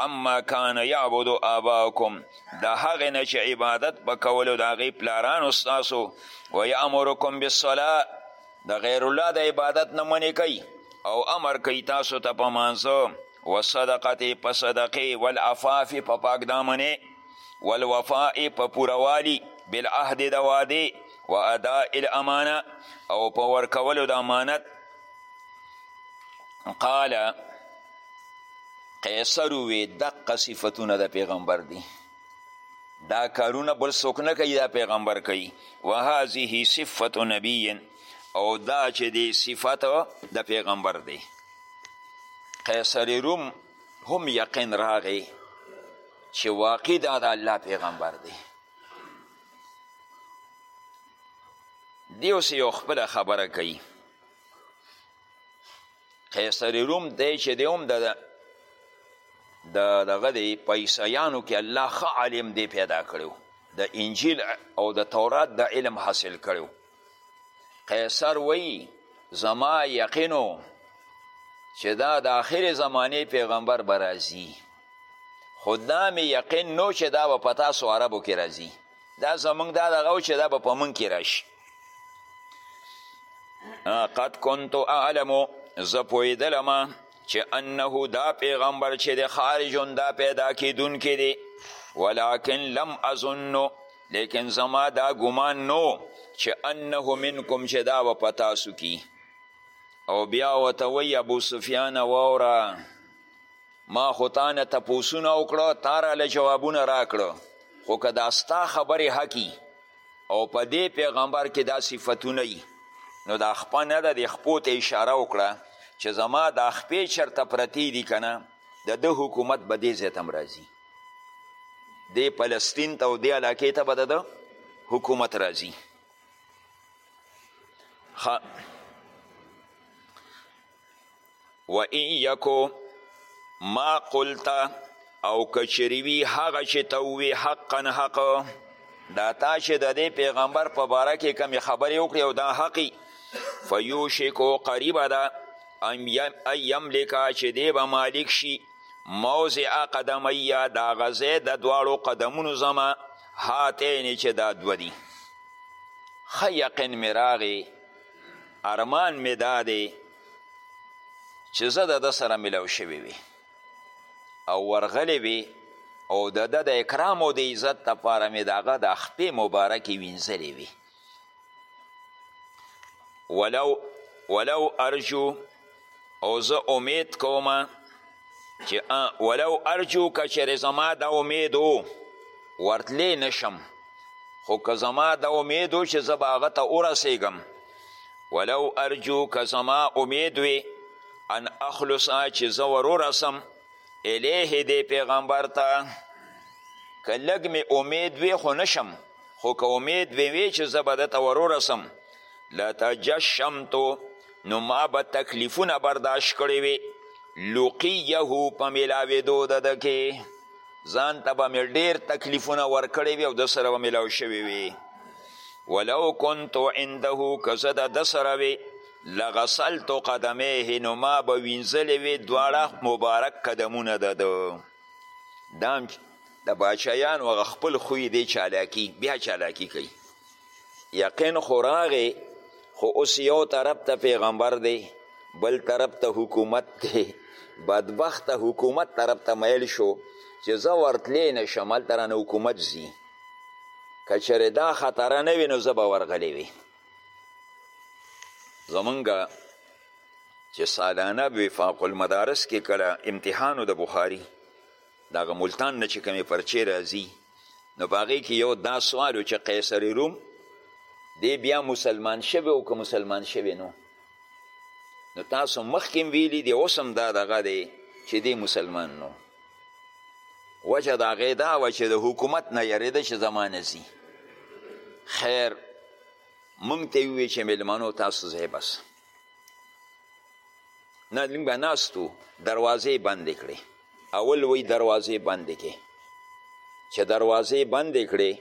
عما کان یعبد آباکم د هغې نه چې عبادت په کولو د هغې پلارانو ستاسو ویامرکم بالصلاه د غیر الله د عبادت نه منې کوي او امر کوي تاسو ته په مانځه والصدقة په صدقې والعفاف په پاک دامنې والوفاء په پوره والي بالعهد د وعدې و اداء الامانه او په ورکولو د امانت قال قیصر وی دقه صفتونه د پیغمبر دی دا کارونه بل څوک نه کوي دا پیغمبر کوي وهذه صفت نبی او دا چې دی صفت د پیغمبر دی قیصر روم هم یقین راغی چې واقع دا د الله پیغمبر دی دی اوس یو خپله خبره کوي قیصر روم دی چې دی هم د د دغه دی په عیسیانو کې الله ښه عالم دی پیدا کړو د انجیل او د تورات د علم حاصل کړو قیصر وی زما یقینو چې دا د آخر زمانه پیغمبر به راځي خو دا مې یقین نو چې دا به په تاسو عربو کې راځي دا زمونږ دا دغه و چې دا به په مونږ کې راشي قد کنت اعلمو زه پوهېدلم چې انه دا پیغمبر چې د خارجون دا پیدا کېدونکی دی ولکن لم اظنو لیکن زما دا ګمان نو چې انه منکم چې دا به په تاسو کی او بیا ورته وایي ابو سفیان واوره ما خو تا نه تپوسونه وکړه تا راله جوابونه راکړه خو که دا ستا خبرې حقي او په دې پیغمبر کې دا صفتونه یي نو دا خپه نه ده د خپو ته اشاره وکړه چې زما دا خپې چرته پرتې دي که نه د ده حکومت به دې ځای ته هم راځي دی فلسطین ته او دی علاقې ته به د حکومت راځي و ان یکو ما قلت او کچریوی هغه چې ته وی حقا حق دا تا چې د دې پیغمبر په باره کې کمی خبرې وکړې او دا حقی فیوشکو قریبه ده ان یملکه چې دی به مالک شي موضع قدمیا دا غزه د دواړو قدمونو زما هاتین چې دا دوه دي ښه یقین مې راغی ارمان مې دا دی چې زه د ده سره ملو شوی وي او ورغلی وي او د ده د اکرام او د عزت لپاره مې د هغه د خپې مبارکې وینځلې وي ولو ولو ارجو او زه امید کوم چې ولو ارجو که چېرې زما دا امید و ورتلی نشم خو که زما دا امید و چې زه به هغه ته ورسېږم ولو ارجو که زما امید وي ان اخلصه چې زه ورورسم الیه دې پیغمبر ته که لږ مې امید وي خو نشم خو که امید به وی چې زه به ده ته ورورسم لتجشمتو نو ما به تکلیفونه برداشت کړی وي لقیه په ملاوېدو د ده کې ځان ته به مې ډېر تکلیفونه ورکړی وي او د سره به ملاو شوی وي ولو کنتو عنده که زه د ده سره وي لغسلتو قدمیه نو ما به وینځلې وي دواړه مبارک قدمونه د ده دا د باچایانو هغه خپل خوی دی چالاکی بیا چالاکی کوي یقین خو راغی خو اوس یو طرف ته پیغمبر دی بل طرف ته حکومت دی بدبخت حکومت طرف ته میل شو چې زه ورتلی نه شم هلته رانه حکومت ځي که چېرې دا خطره نه وي نو زه به ورغلی وي زمونږ چې سالانه وفاق المدارس کې کله امتحانو د بخاري دغه ملتان نه چې کومې پرچې راځي نو په هغې کې یو دا سوال چې قیصر روم دی بیا مسلمان شوی او که مسلمان شوی نو نو تاسو مخکې ویلي دی اوس هم دا دغه دی چې دی مسلمان نو وجه د هغې دا وه چې د حکومت نه یریده چې زما نه ځي خیر موږ ته یې وویل چې میلمنو تاسو ځای بس نه لږ به ناست دروازې بندې کړې اول وی دروازې بندې کې چې دروازې بندې کړې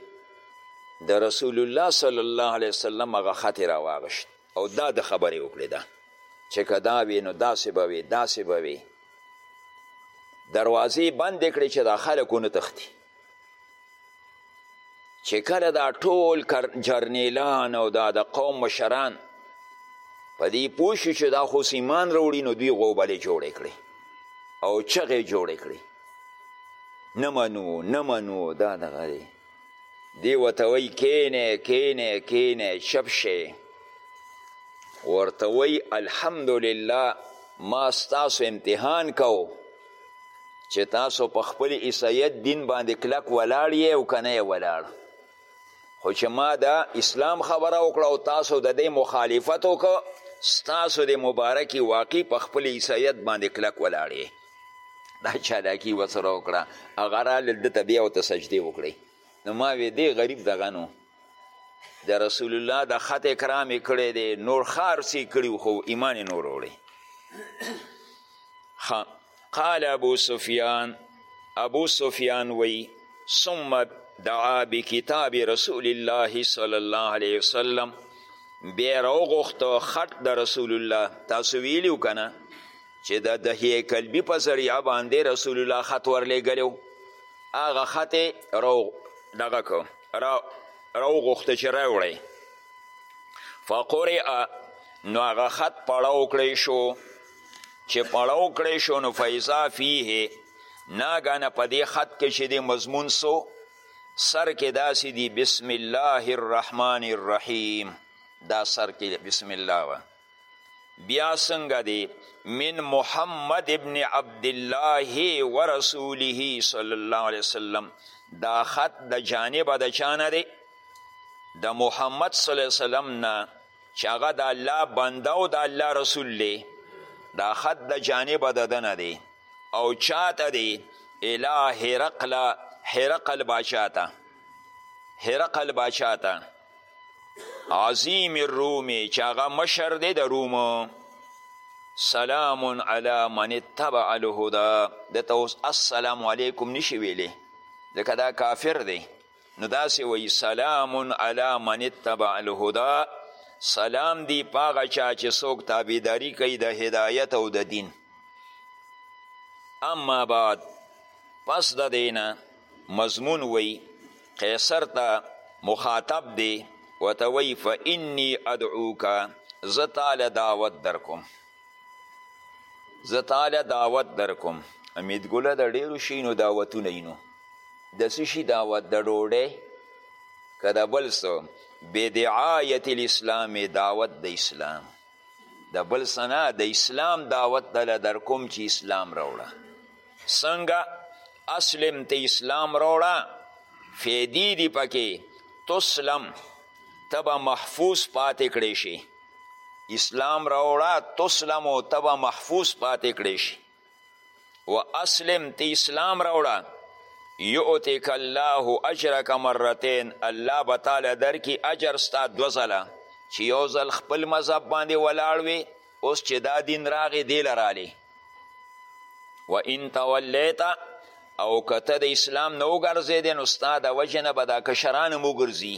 د رسول الله صلی الله علیه وسلم هغه خط یې راواغشت او دا د خبرې وکړې ده چې که دا وي نو داسې به وي داسې به وي دروازې بندې کړې چې دا خلک ونه تښتي چې کله دا ټول جرنیلان او دا د قوم مشران په دې پوه شو چې دا خو ایمان راوړي نو دوی غوبلې جوړې کړې او چغې جوړې کړې نه منو نه منو دا دغه دی دی ورته وایي کینې کینې کینې چپ شئ ورته وایي الحمدلله ما ستاسو امتحان کو چې تاسو په خپل عیسایت دین باندې کلک ولاړ یې او که نه ولاړ خو چې ما د اسلام خبره وکړه او تاسو د دې مخالفت وکړه ستاسو د مبارکي واقعي په خپل عیسایت باندې کلک ولاړ یې دا چالاکي ورسره وکړه هغه راغلل ده ته بیا ورته سجدې وکړئ نو ما وې دې غریب دغه نو د رسول الله د خط اکرام یې کړی دی نور خار څه کړي خو ایمان یې نور وړی قال ابو سفیان ابو سفیان وی ثم دعا بکتاب رسول الله صلی الله علیه وسلم بیا راوغوښته خط د رسول الله تاسو ویلي که نه چې د دهیه کلبي په ذریعه باندې رسول الله خط ورلیږلی هغه خط یې دغه کړو را راوغوښته چې راوړی فقرئ نو هغه خط پړاو کړی شو چې پړاو کړی شو نو فیضا فیه ناګانه په دې خط کې چې دی مضمون سو سر کې داسې دی بسم الله الرحمن الرحیم دا سر کې بسم الله وه بیا څنګه دی من محمد ابن عبدالله و رسوله صلی الله علیه وسلم دا خط د جانب د چانه دی د محمد صلی الله علیه وسلم نه چې هغه د الله بنده او د الله رسول دی دا خط د جانب د دنه دی او چاته دی اله هرقل هرقل باچا ته هرقل باچا ته عظیم الرومی چې هغه مشر دی د رومو سلام علی من اتبع الهدا دته اوس السلام علیکم نشي ویلی ځکه دا کافر دی نو داسې وایي سلام علی من اتبع الهدا سلام دی پاغه چا چې څوک تابعداري کوي د هدایت او د دین اما بعد پس د دینه مضمون وی قیصر ته مخاطب دی وته وی فانی ادعوک زه تاله دعوت درکوم زه تاله دعوت درکوم امید ګله د ډیرو شینو دعوتونه اینو د څه شي دعوت د ډوډۍ که د بل څه بدعایت الاسلام دعوت د اسلام د بل سنا د اسلام دعوت دل در کوم چې اسلام راوړه څنګه اسلم ته اسلام راوړه فیدی دی پکې تسلم تبا محفوظ پاتې کړې شي اسلام راوړه تسلم او تبا محفوظ پاتې کړې شي و اسلم تی اسلام راوړه یؤتک الله اجرک مرتين الله به تعالی درکي اجر ستا دوه ځله چې یو ځل خپل مذهب باندې ولاړ وي اوس چې دا دین راغی دی لرالی و ان تولیت او که ته د اسلام نه وګرځېدې نو ستا د وجې نه به دا کشران هم وګرځي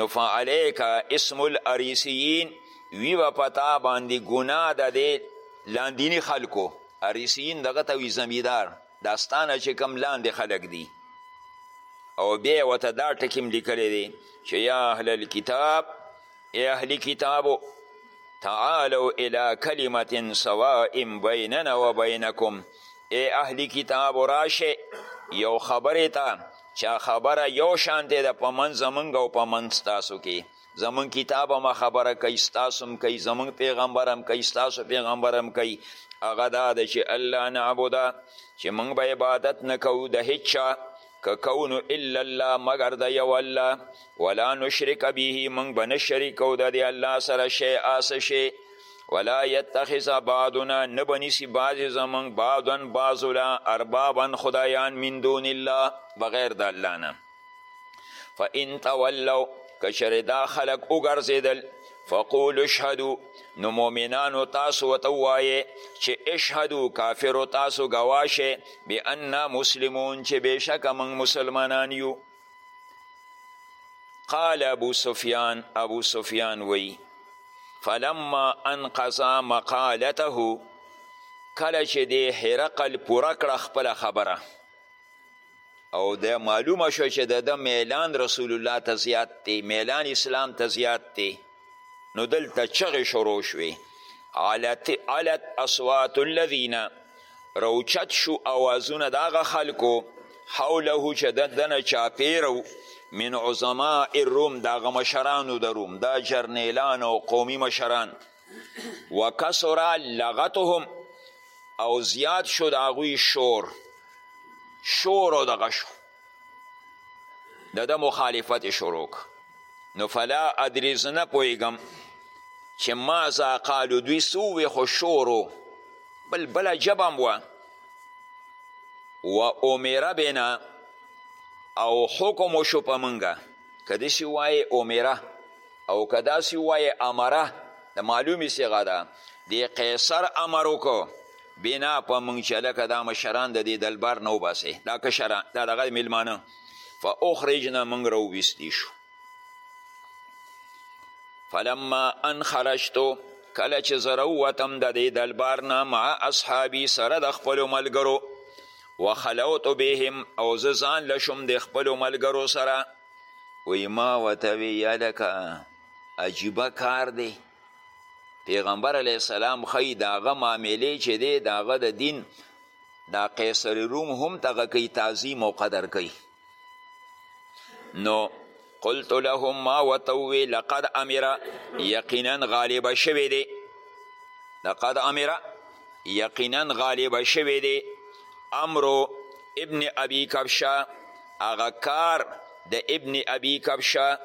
نو فعلیک اسم الاریسیین وی به په تا باندې ګناه د دې لاندیني خلکو اریسیین دغه ته وي زمیدار دا ستا نه چې کوم لاندې خلک دي او بیا ورته دا ټکیم لیکلی دی چې یا اهل الکتاب ای اهل کتابو تعالو الى کلمت سواء بیننا و بینکم ای اهل کتابو راشه یو خبره ته چا خبره یو شان دی د پمن زمونږ او پمن ستاسو کې زمون کتاب هم خبره کوي ستاسو هم کوي زمون پیغمبر هم کوي ستاسو پیغمبر هم کوي هغه دا ده چې الله نعبده چې موږ به عبادت نه کوو د هیچا که کوو نو الا الله مګر د یو الله ولا نشرک به موږ به نه شریکو د دې الله سره شیئا څه شی ولا یتخذ بعضنا نه به نیسي بعضې زموږ بعضا بعضو له اربابا خدایان من دون الله بغیر د الله نه فان تولو که چېرې دا خلک وګرځېدل فقول اشهدو نو مؤمنانو تاسو ته وایې چې اشهدو کافرو تاسو ګواشه بأننا مسلمون چې بېشکه موږ مسلمانان یو قال ابو سفیان ابو سفیان وی فلما انقضا مقالته کله چې د هرقل پوره کړه خپله خبره او دا معلومه شو چې د ده میلان رسول الله ته زیات دی میلان اسلام ته زیات دی نو دلته چغې شروع شوې علت اصوات الذین روچت شو اوازونه د هغه خلکو حوله چې د ده نه چاپېره من عظماء الروم د هغه مشرانو د روم دا جرنیلان او قومي مشران وکسر لغتهم او زیاد شو د هغوی شور شور او دغه شو د ده مخالفت شروع نو فلا ادري زه نه پوهېږم چې ماذا قالو دوی څه ووې خو شور و بل بله ژبه هم وه و امره بنا او حکم وشو په مونږه که داسې وایې امره او که داسې ووایې امره د معلومې صیغه ده دې قیصر امر وکړو بنا په موږ چې هلکه دا مشران د دې دلبار نه وباسئ دا کشران دا دغه میلمانه فاخرجنا موږ راوویستې شو فلما ان خرجتو کله چې زه راووتم د دې دلبار نه مع اصحابي سره د خپلو ملګرو وخلوت بهم او زه ځان له شوم د خپلو ملګرو سره وی ما وته وی یا لکه عجیبه کار دی پیغمبر علیه السلام خی داغه معاملې چې دی داغه د دین دا قیصر روم هم دغه کوي تعظیم او قدر کوي نو قلت لهم ما وتوي لقد امر یقینا غالب شوی دی لقد امر یقینا غالب شوی دی امر ابن ابي کبشه هغه کار د ابن ابي کبشه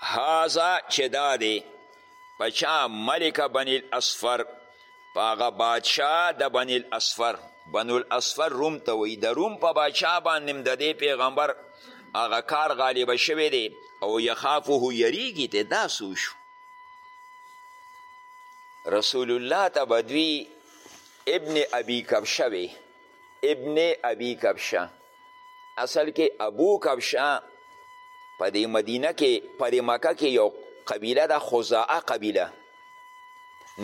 هازا چې دا دی په چا ملک بن الاسفر په هغه بادشاه د بن الاسفر بن الاسفر روم ته وایي د روم په بادشاه باندې هم د دې پیغمبر هغه کار غالب شوی دی او یخافه یریږي ته دا څه وشو رسول الله ته به دوی ابن ابي کبشه وی ابن ابي کبشه اصل کې ابو کبشه په دې مدینه کې په دې مکه کې یو قبیله ده خزاعه قبیله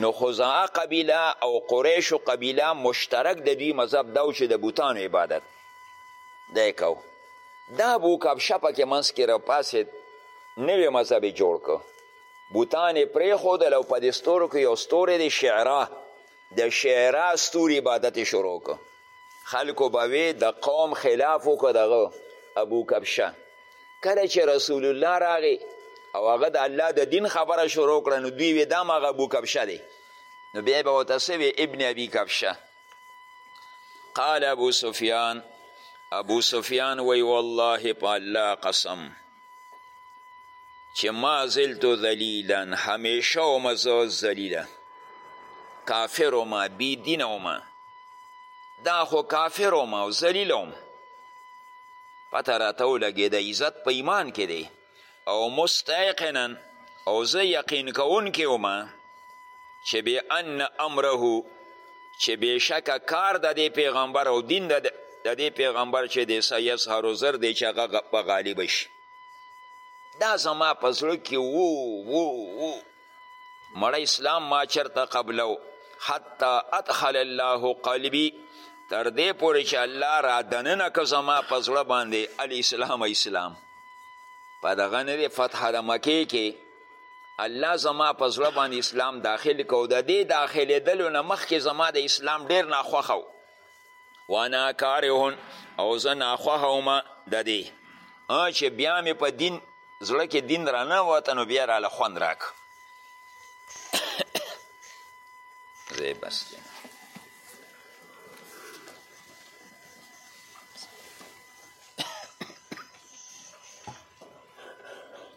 نو خزاعه قبیله او قریش قبیله مشترک د دوی مذهب دا چې د بوتانو عبادت دی کو دا ابو کبشه پکې منځ کې راپاسېد نوی مذهب یې جوړ کړ بوتان یې پرېښودل او په دې ستورو کې یو ستوری دی شعره د شعرا ستوري عبادت یې شروع کړ خلکو به وې د قوم خلاف وکړه دغه ابو کبشه کله چې رسول الله راغی او هغه د الله د دین خبره شروع کړه نو دوی وې دا مغه ابو کبشه دی نو بیا به ورته څه ابن ابي کبشه قال ابو سفیان ابو سفیان وی والله په الله قسم چې ما زلت ذلیلا همیشه وم زه ذلیله کافر وم بی دین وم دا خو کافر وم او ذلیل وم پته راته ولګېده عزت په ایمان کې دی او مستیقنا او زه یقین کوونکی وم چې بی ان امره چې بېشکه کار د دې پیغمبر او دین د دې پیغمبر چې دی سیظهر زر دی چې هغه به غالب شي دا زما په زړه کې وو وو وو مړی اسلام ما چرته قبلو حتی ادخل الله قلبي تر دې پورې چې الله را دننه که زما په زړه باندې الاسلام اسلام په دغه نه فتح د مکې کې الله زما په زړه باندې اسلام داخل کو د دې داخلېدلو نه مخکې زما د اسلام ډېر ناخوښه و وانا کارهون او زه ناخوښه وم د دې چې بیا مې په دین زړه کې دین رانه وته نو بیا راله خوند راک زه بس دی